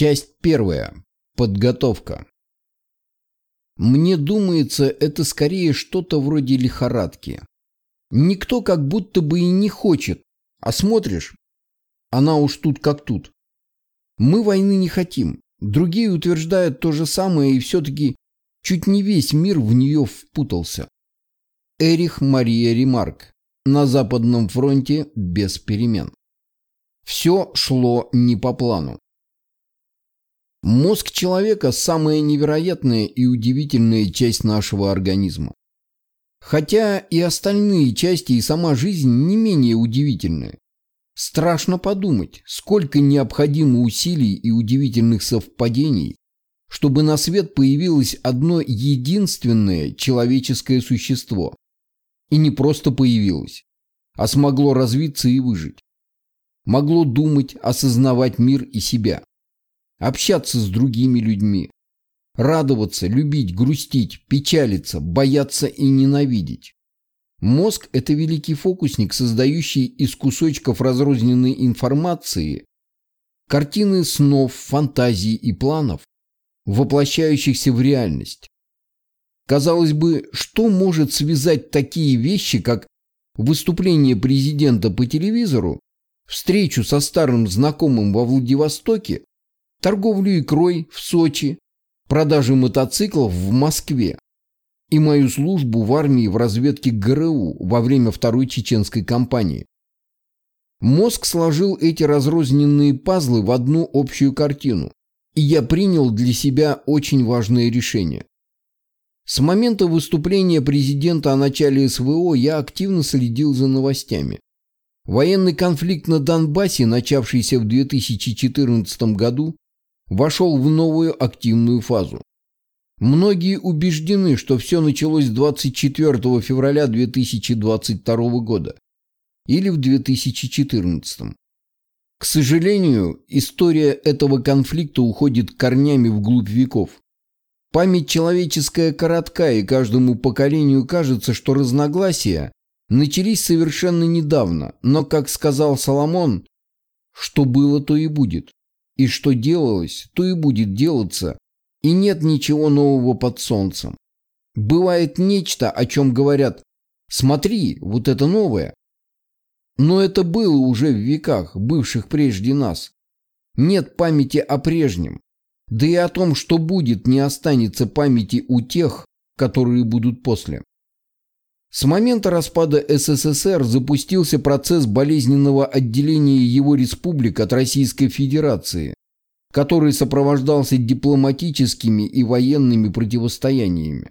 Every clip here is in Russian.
Часть первая. Подготовка. Мне думается, это скорее что-то вроде лихорадки. Никто как будто бы и не хочет, а смотришь, она уж тут как тут. Мы войны не хотим. Другие утверждают то же самое, и все-таки чуть не весь мир в нее впутался. Эрих Мария Ремарк. На Западном фронте без перемен. Все шло не по плану. Мозг человека – самая невероятная и удивительная часть нашего организма. Хотя и остальные части и сама жизнь не менее удивительны. Страшно подумать, сколько необходимо усилий и удивительных совпадений, чтобы на свет появилось одно единственное человеческое существо. И не просто появилось, а смогло развиться и выжить. Могло думать, осознавать мир и себя общаться с другими людьми, радоваться, любить, грустить, печалиться, бояться и ненавидеть. Мозг – это великий фокусник, создающий из кусочков разрозненной информации картины снов, фантазий и планов, воплощающихся в реальность. Казалось бы, что может связать такие вещи, как выступление президента по телевизору, встречу со старым знакомым во Владивостоке торговлю икрой в Сочи, продажу мотоциклов в Москве и мою службу в армии в разведке ГРУ во время Второй Чеченской кампании. Мозг сложил эти разрозненные пазлы в одну общую картину, и я принял для себя очень важное решение. С момента выступления президента о начале СВО я активно следил за новостями. Военный конфликт на Донбассе, начавшийся в 2014 году, вошел в новую активную фазу. Многие убеждены, что все началось 24 февраля 2022 года или в 2014. К сожалению, история этого конфликта уходит корнями вглубь веков. Память человеческая коротка, и каждому поколению кажется, что разногласия начались совершенно недавно, но, как сказал Соломон, что было, то и будет. И что делалось, то и будет делаться, и нет ничего нового под солнцем. Бывает нечто, о чем говорят «смотри, вот это новое». Но это было уже в веках, бывших прежде нас. Нет памяти о прежнем. Да и о том, что будет, не останется памяти у тех, которые будут после. С момента распада СССР запустился процесс болезненного отделения его республик от Российской Федерации, который сопровождался дипломатическими и военными противостояниями.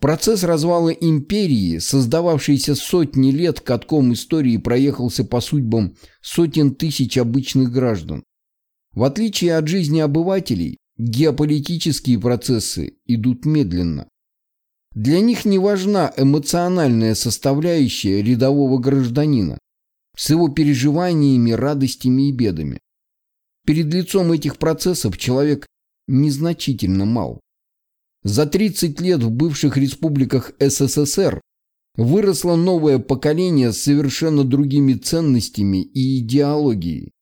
Процесс развала империи, создававшийся сотни лет катком истории, проехался по судьбам сотен тысяч обычных граждан. В отличие от жизни обывателей, геополитические процессы идут медленно. Для них не важна эмоциональная составляющая рядового гражданина с его переживаниями, радостями и бедами. Перед лицом этих процессов человек незначительно мал. За 30 лет в бывших республиках СССР выросло новое поколение с совершенно другими ценностями и идеологией.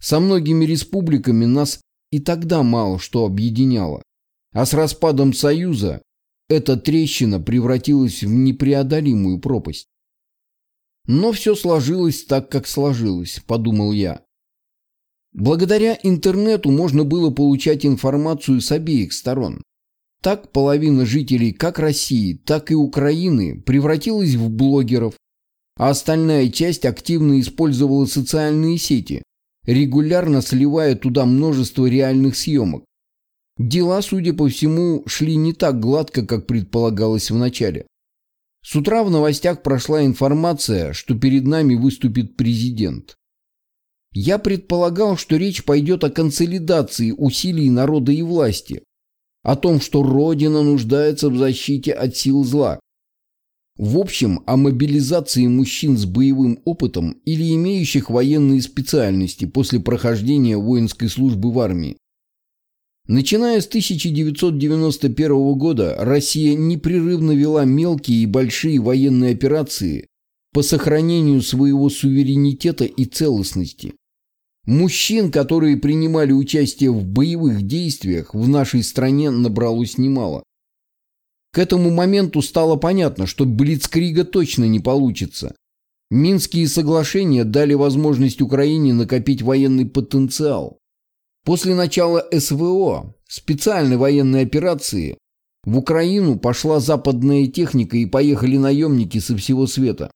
Со многими республиками нас и тогда мало что объединяло. А с распадом Союза эта трещина превратилась в непреодолимую пропасть. Но все сложилось так, как сложилось, подумал я. Благодаря интернету можно было получать информацию с обеих сторон. Так половина жителей как России, так и Украины превратилась в блогеров, а остальная часть активно использовала социальные сети, регулярно сливая туда множество реальных съемок. Дела, судя по всему, шли не так гладко, как предполагалось в начале. С утра в новостях прошла информация, что перед нами выступит президент. Я предполагал, что речь пойдет о консолидации усилий народа и власти, о том, что Родина нуждается в защите от сил зла. В общем, о мобилизации мужчин с боевым опытом или имеющих военные специальности после прохождения воинской службы в армии. Начиная с 1991 года Россия непрерывно вела мелкие и большие военные операции по сохранению своего суверенитета и целостности. Мужчин, которые принимали участие в боевых действиях, в нашей стране набралось немало. К этому моменту стало понятно, что Блицкрига точно не получится. Минские соглашения дали возможность Украине накопить военный потенциал. После начала СВО, специальной военной операции, в Украину пошла западная техника и поехали наемники со всего света.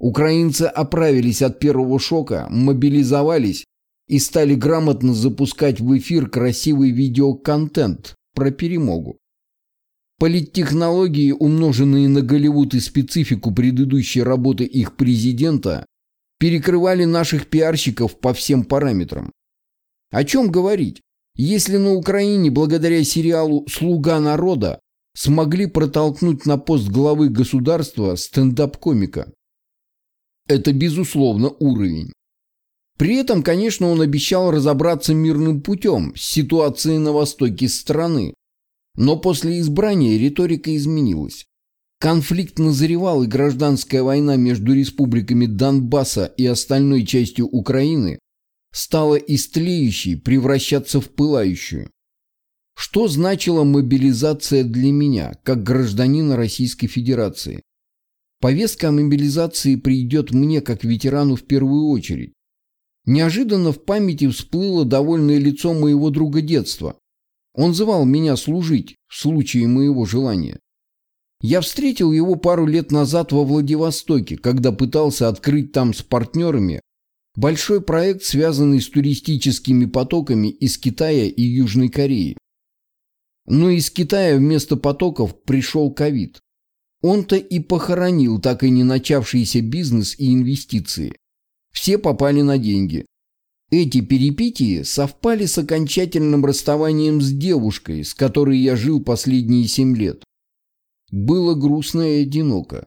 Украинцы оправились от первого шока, мобилизовались и стали грамотно запускать в эфир красивый видеоконтент про перемогу. Политтехнологии, умноженные на Голливуд и специфику предыдущей работы их президента, перекрывали наших пиарщиков по всем параметрам. О чем говорить, если на Украине благодаря сериалу «Слуга народа» смогли протолкнуть на пост главы государства стендап-комика? Это, безусловно, уровень. При этом, конечно, он обещал разобраться мирным путем с ситуацией на востоке страны. Но после избрания риторика изменилась. Конфликт назревал, и гражданская война между республиками Донбасса и остальной частью Украины стала из тлеющей превращаться в пылающую. Что значила мобилизация для меня, как гражданина Российской Федерации? Повестка о мобилизации придет мне, как ветерану, в первую очередь. Неожиданно в памяти всплыло довольное лицо моего друга детства. Он звал меня служить в случае моего желания. Я встретил его пару лет назад во Владивостоке, когда пытался открыть там с партнерами большой проект, связанный с туристическими потоками из Китая и Южной Кореи. Но из Китая вместо потоков пришел ковид. Он-то и похоронил так и не начавшийся бизнес и инвестиции. Все попали на деньги. Эти перипетии совпали с окончательным расставанием с девушкой, с которой я жил последние семь лет. Было грустно и одиноко.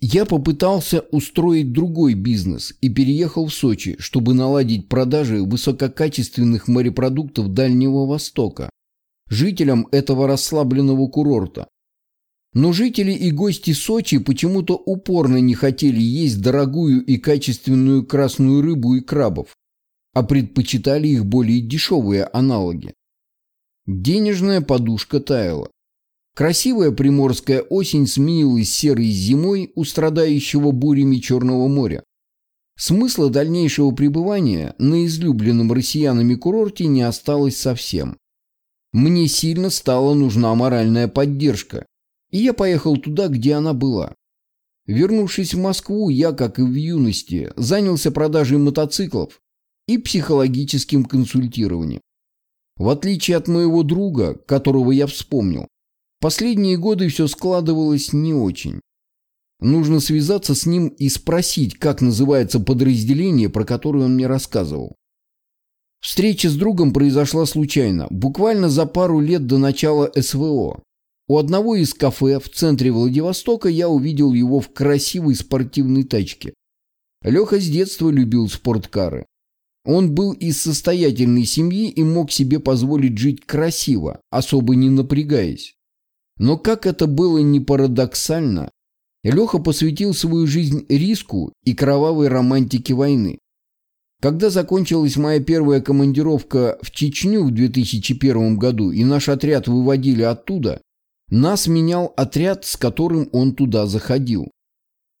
Я попытался устроить другой бизнес и переехал в Сочи, чтобы наладить продажи высококачественных морепродуктов Дальнего Востока жителям этого расслабленного курорта. Но жители и гости Сочи почему-то упорно не хотели есть дорогую и качественную красную рыбу и крабов, а предпочитали их более дешевые аналоги. Денежная подушка таяла. Красивая приморская осень сменилась серой зимой у страдающего бурями Черного моря. Смысла дальнейшего пребывания на излюбленном россиянами курорте не осталось совсем. Мне сильно стала нужна моральная поддержка, и я поехал туда, где она была. Вернувшись в Москву, я, как и в юности, занялся продажей мотоциклов и психологическим консультированием. В отличие от моего друга, которого я вспомнил, последние годы все складывалось не очень. Нужно связаться с ним и спросить, как называется подразделение, про которое он мне рассказывал. Встреча с другом произошла случайно, буквально за пару лет до начала СВО. У одного из кафе в центре Владивостока я увидел его в красивой спортивной тачке. Леха с детства любил спорткары. Он был из состоятельной семьи и мог себе позволить жить красиво, особо не напрягаясь. Но как это было не парадоксально, Леха посвятил свою жизнь риску и кровавой романтике войны. Когда закончилась моя первая командировка в Чечню в 2001 году и наш отряд выводили оттуда, нас менял отряд, с которым он туда заходил.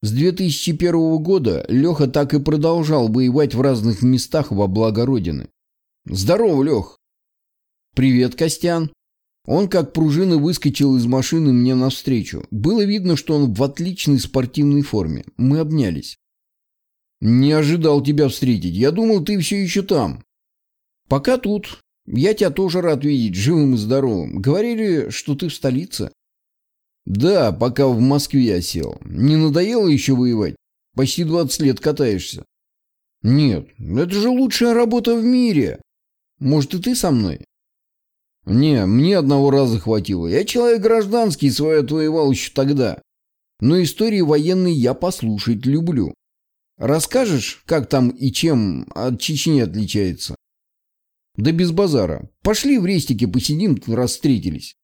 С 2001 года Леха так и продолжал воевать в разных местах во благо Родины. «Здорово, Лех!» «Привет, Костян!» Он как пружина выскочил из машины мне навстречу. Было видно, что он в отличной спортивной форме. Мы обнялись. «Не ожидал тебя встретить. Я думал, ты все еще там». «Пока тут. Я тебя тоже рад видеть, живым и здоровым. Говорили, что ты в столице. Да, пока в Москве осел. Не надоело еще воевать? Почти 20 лет катаешься. Нет, это же лучшая работа в мире. Может, и ты со мной? Не, мне одного раза хватило. Я человек гражданский, свое отвоевал еще тогда. Но истории военные я послушать люблю. Расскажешь, как там и чем от Чечни отличается? Да без базара. Пошли в рестике посидим, раз встретились.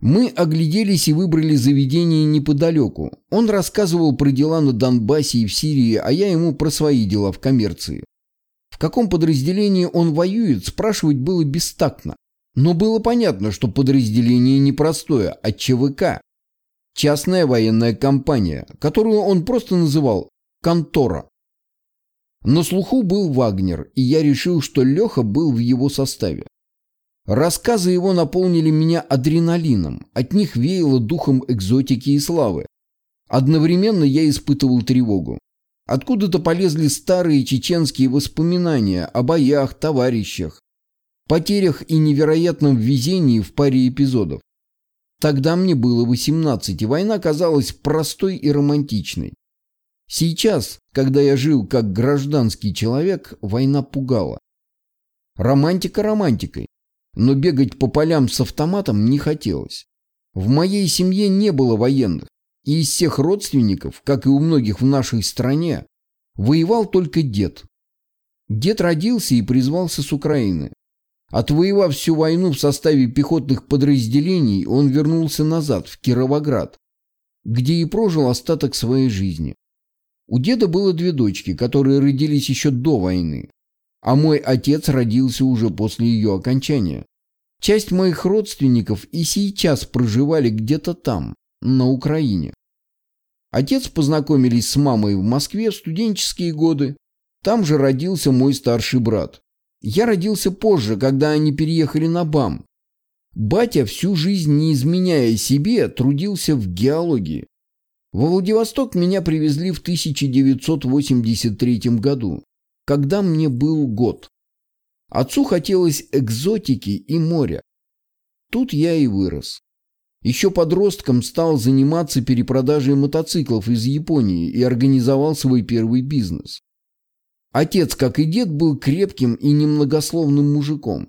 Мы огляделись и выбрали заведение неподалеку. Он рассказывал про дела на Донбассе и в Сирии, а я ему про свои дела в коммерции. В каком подразделении он воюет, спрашивать было бестактно. Но было понятно, что подразделение непростое, а ЧВК. Частная военная компания, которую он просто называл «контора». На слуху был Вагнер, и я решил, что Леха был в его составе. Рассказы его наполнили меня адреналином, от них веяло духом экзотики и славы. Одновременно я испытывал тревогу. Откуда-то полезли старые чеченские воспоминания о боях, товарищах, потерях и невероятном везении в паре эпизодов. Тогда мне было 18, и война казалась простой и романтичной. Сейчас, когда я жил как гражданский человек, война пугала. Романтика романтикой, но бегать по полям с автоматом не хотелось. В моей семье не было военных, и из всех родственников, как и у многих в нашей стране, воевал только дед. Дед родился и призвался с Украины. Отвоевав всю войну в составе пехотных подразделений, он вернулся назад, в Кировоград, где и прожил остаток своей жизни. У деда было две дочки, которые родились еще до войны, а мой отец родился уже после ее окончания. Часть моих родственников и сейчас проживали где-то там, на Украине. Отец познакомились с мамой в Москве в студенческие годы. Там же родился мой старший брат. Я родился позже, когда они переехали на БАМ. Батя всю жизнь, не изменяя себе, трудился в геологии. Во Владивосток меня привезли в 1983 году, когда мне был год. Отцу хотелось экзотики и моря. Тут я и вырос. Еще подростком стал заниматься перепродажей мотоциклов из Японии и организовал свой первый бизнес. Отец, как и дед, был крепким и немногословным мужиком.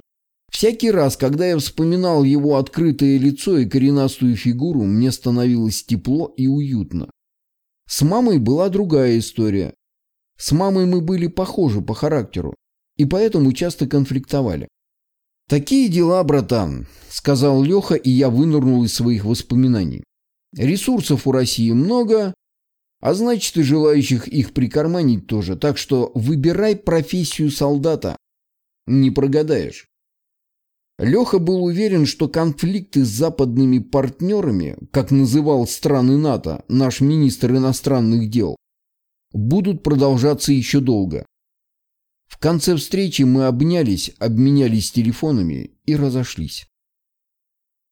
Всякий раз, когда я вспоминал его открытое лицо и коренастую фигуру, мне становилось тепло и уютно. С мамой была другая история. С мамой мы были похожи по характеру, и поэтому часто конфликтовали. «Такие дела, братан», — сказал Леха, и я вынырнул из своих воспоминаний. «Ресурсов у России много, а значит и желающих их прикарманить тоже, так что выбирай профессию солдата. Не прогадаешь». Леха был уверен, что конфликты с западными партнерами, как называл страны НАТО наш министр иностранных дел, будут продолжаться еще долго. В конце встречи мы обнялись, обменялись телефонами и разошлись.